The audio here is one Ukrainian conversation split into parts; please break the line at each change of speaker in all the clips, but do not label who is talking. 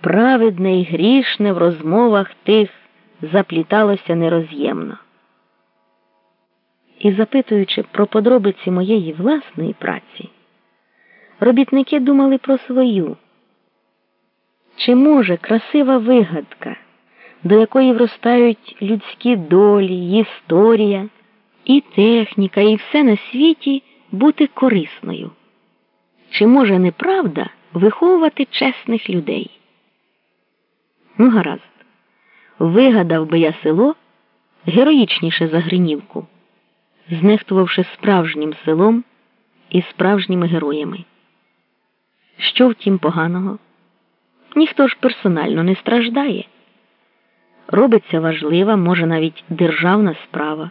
праведне і грішне в розмовах тих запліталося нероз'ємно. І запитуючи про подробиці моєї власної праці, робітники думали про свою. Чи може красива вигадка, до якої вростають людські долі, історія, і техніка, і все на світі бути корисною? Чи може неправда виховувати чесних людей? Ну, гаразд, вигадав би я село героїчніше за Гринівку, знехтувавши справжнім селом і справжніми героями. Що втім поганого? Ніхто ж персонально не страждає. Робиться важлива, може навіть державна справа.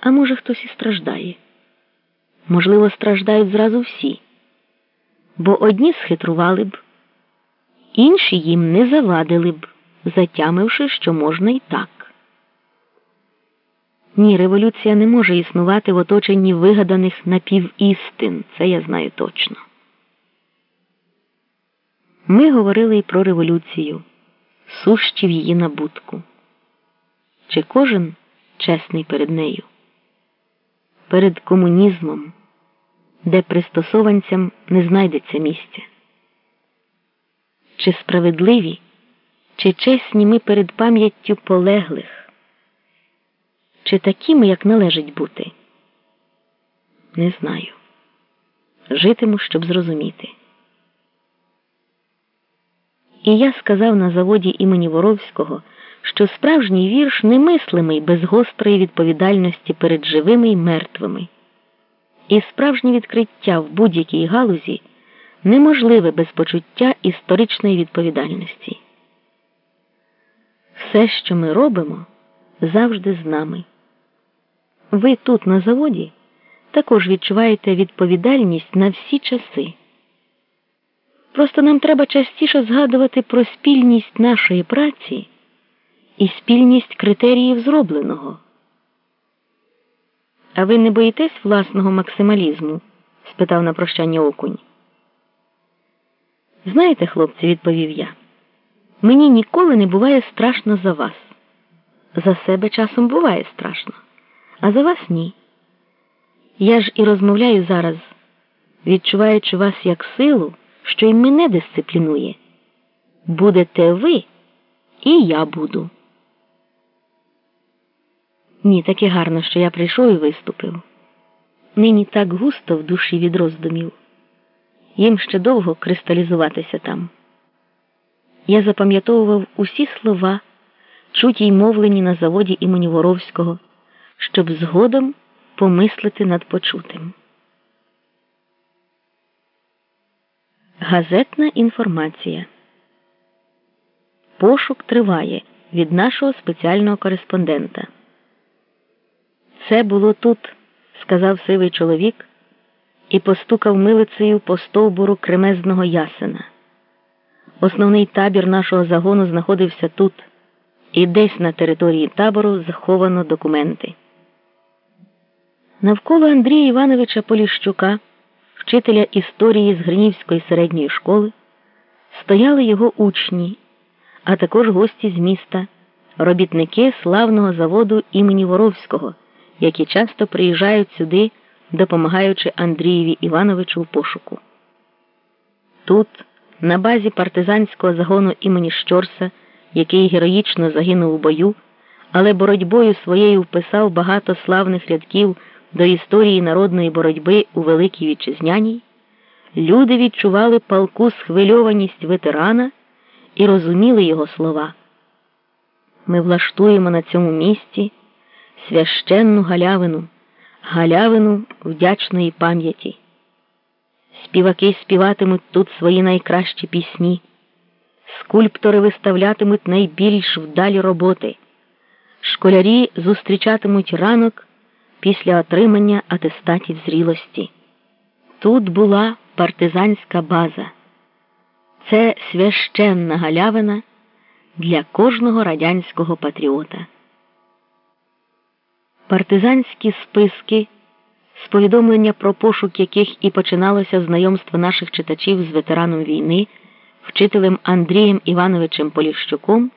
А може, хтось і страждає. Можливо, страждають зразу всі, бо одні схитрували б, інші їм не завадили б, затямивши, що можна і так. Ні, революція не може існувати в оточенні вигаданих напівістин, це я знаю точно. Ми говорили і про революцію, сущі в її набутку. Чи кожен чесний перед нею? Перед комунізмом, де пристосованцям не знайдеться місця? Чи справедливі, чи чесні ми перед пам'яттю полеглих? Чи такі ми, як належить бути? Не знаю. Житиму, щоб зрозуміти. І я сказав на заводі імені Воровського, що справжній вірш немислимий без гострої відповідальності перед живими і мертвими, і справжнє відкриття в будь-якій галузі неможливе без почуття історичної відповідальності. Все, що ми робимо, завжди з нами. Ви тут, на заводі, також відчуваєте відповідальність на всі часи. Просто нам треба частіше згадувати про спільність нашої праці і спільність критеріїв зробленого. А ви не боїтесь власного максималізму? спитав на прощання окунь. Знаєте, хлопці, відповів я, мені ніколи не буває страшно за вас. За себе часом буває страшно, а за вас ні. Я ж і розмовляю зараз, відчуваючи вас як силу що й мене дисциплінує. Будете ви, і я буду. Ні, таке гарно, що я прийшов і виступив. Нині так густо в душі від роздумів. Їм ще довго кристалізуватися там. Я запам'ятовував усі слова, чуті й мовлені на заводі імені Воровського, щоб згодом помислити над почутим. Газетна інформація. Пошук триває від нашого спеціального кореспондента. Це було тут, сказав сивий чоловік і постукав милицею по стовбуру кремезного ясена. Основний табір нашого загону знаходився тут, і десь на території табору заховано документи. Навколо Андрія Івановича Поліщука вчителя історії з Гринівської середньої школи, стояли його учні, а також гості з міста, робітники славного заводу імені Воровського, які часто приїжджають сюди, допомагаючи Андрієві Івановичу в пошуку. Тут, на базі партизанського загону імені Щорса, який героїчно загинув у бою, але боротьбою своєю вписав багато славних рядків до історії народної боротьби у Великій Вітчизняній, люди відчували палку схвильованість ветерана і розуміли його слова. Ми влаштуємо на цьому місці священну галявину, галявину вдячної пам'яті. Співаки співатимуть тут свої найкращі пісні, скульптори виставлятимуть найбільш вдалі роботи, школярі зустрічатимуть ранок після отримання атестатів зрілості. Тут була партизанська база. Це священна галявина для кожного радянського патріота. Партизанські списки, з повідомлення про пошук яких і починалося знайомство наших читачів з ветераном війни, вчителем Андрієм Івановичем Поліщуком